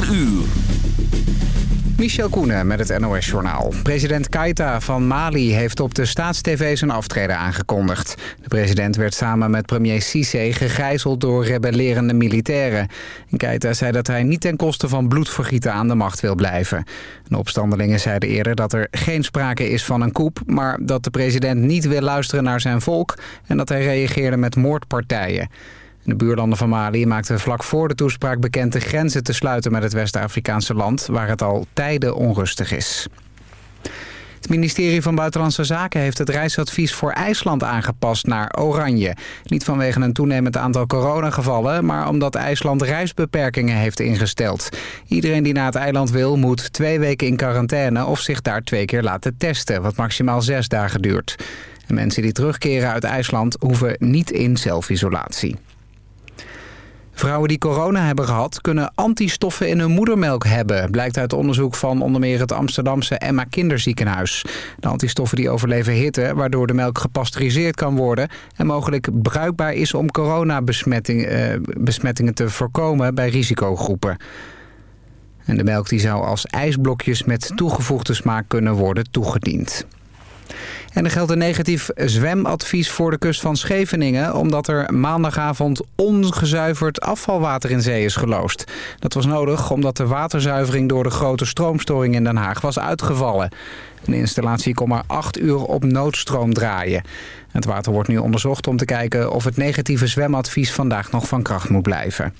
4 uur. Michel Koenen met het NOS-journaal. President Keita van Mali heeft op de staatstv zijn aftreden aangekondigd. De president werd samen met premier Cissé gegijzeld door rebellerende militairen. Keita zei dat hij niet ten koste van bloedvergieten aan de macht wil blijven. De opstandelingen zeiden eerder dat er geen sprake is van een coup... maar dat de president niet wil luisteren naar zijn volk... en dat hij reageerde met moordpartijen. De buurlanden van Mali maakten vlak voor de toespraak bekend de grenzen te sluiten met het West-Afrikaanse land, waar het al tijden onrustig is. Het ministerie van Buitenlandse Zaken heeft het reisadvies voor IJsland aangepast naar oranje. Niet vanwege een toenemend aantal coronagevallen, maar omdat IJsland reisbeperkingen heeft ingesteld. Iedereen die naar het eiland wil moet twee weken in quarantaine of zich daar twee keer laten testen, wat maximaal zes dagen duurt. En mensen die terugkeren uit IJsland hoeven niet in zelfisolatie. Vrouwen die corona hebben gehad kunnen antistoffen in hun moedermelk hebben... blijkt uit onderzoek van onder meer het Amsterdamse Emma Kinderziekenhuis. De antistoffen die overleven hitte, waardoor de melk gepasteuriseerd kan worden... en mogelijk bruikbaar is om coronabesmettingen te voorkomen bij risicogroepen. En de melk die zou als ijsblokjes met toegevoegde smaak kunnen worden toegediend. En er geldt een negatief zwemadvies voor de kust van Scheveningen... omdat er maandagavond ongezuiverd afvalwater in zee is geloosd. Dat was nodig omdat de waterzuivering door de grote stroomstoring in Den Haag was uitgevallen. De installatie kon maar acht uur op noodstroom draaien. Het water wordt nu onderzocht om te kijken of het negatieve zwemadvies vandaag nog van kracht moet blijven.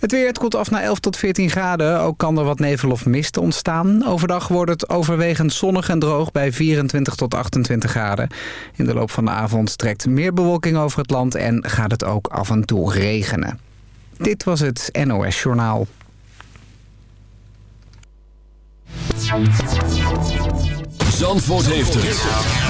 Het weer, het koelt af naar 11 tot 14 graden. Ook kan er wat nevel of mist ontstaan. Overdag wordt het overwegend zonnig en droog bij 24 tot 28 graden. In de loop van de avond trekt meer bewolking over het land en gaat het ook af en toe regenen. Dit was het NOS Journaal. Zandvoort heeft het.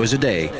Hours a day.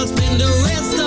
else the rest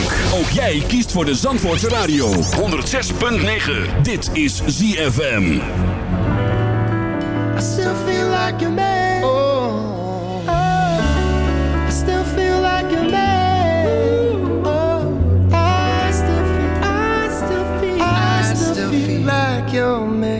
Natuurlijk. Ook jij kiest voor de Zandvoortse Radio. 106.9. Dit is ZFM. I still feel like a man. Oh. oh. I still feel like a man. Oh. I still feel I still feel like your man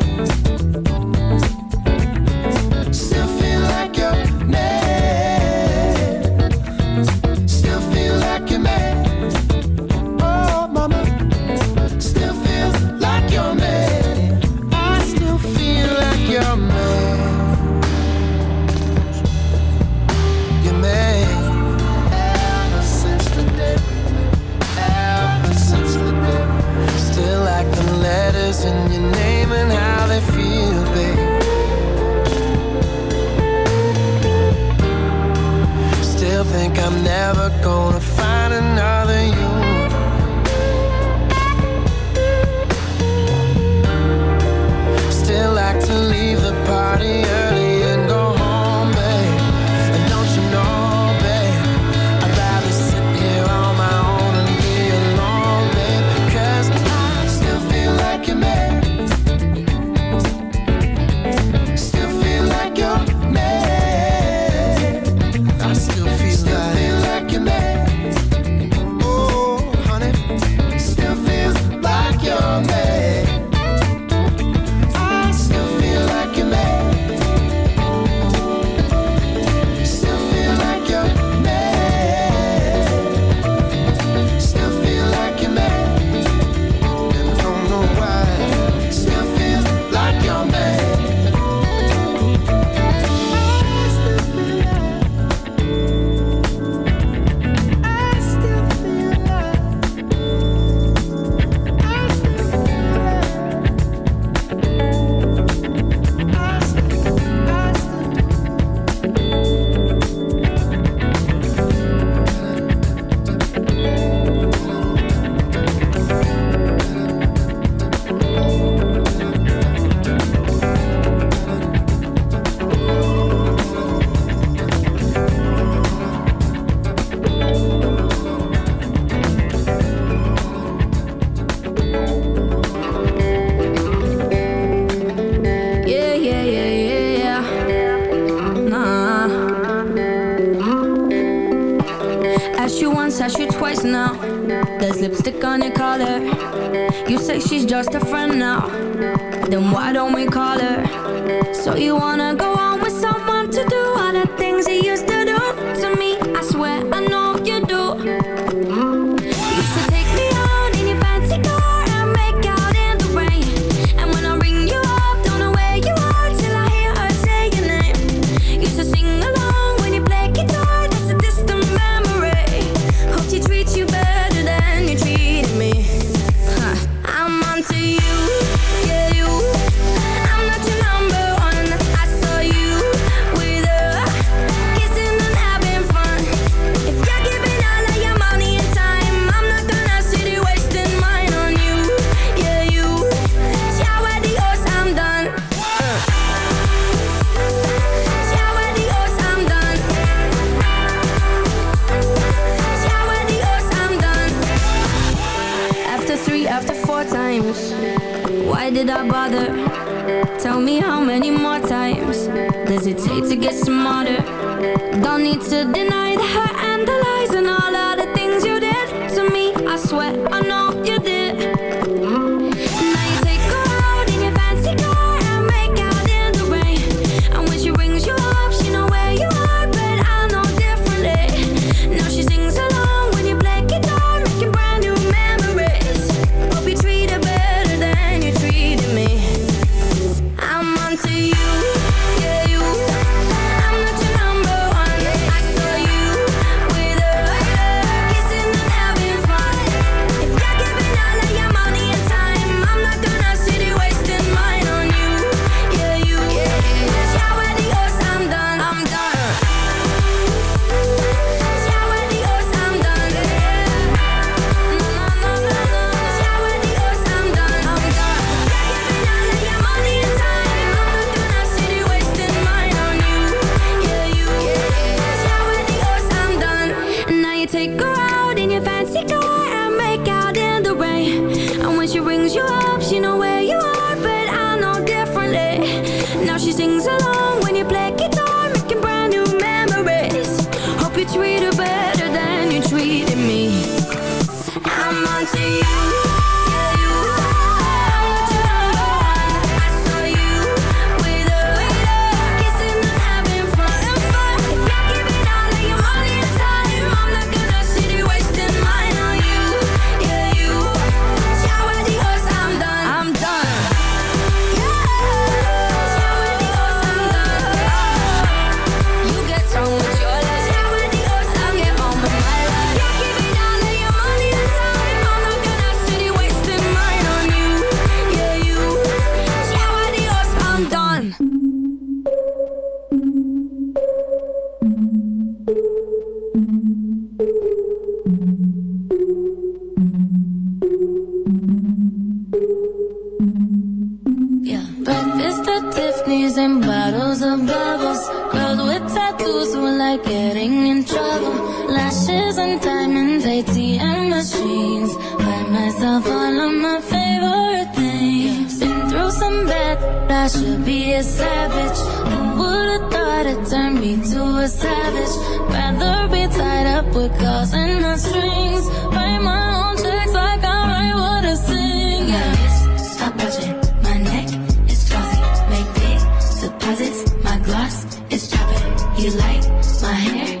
things. Buy myself all of my favorite things. Been through some bad, I should be a savage. Who would've thought it turned me to a savage? Rather be tied up with calls and the strings. Write my own checks like I write what I sing. Yeah. My wrist, stop watching. My neck is glossy. Make big deposits. My gloss is chopping. You like my hair?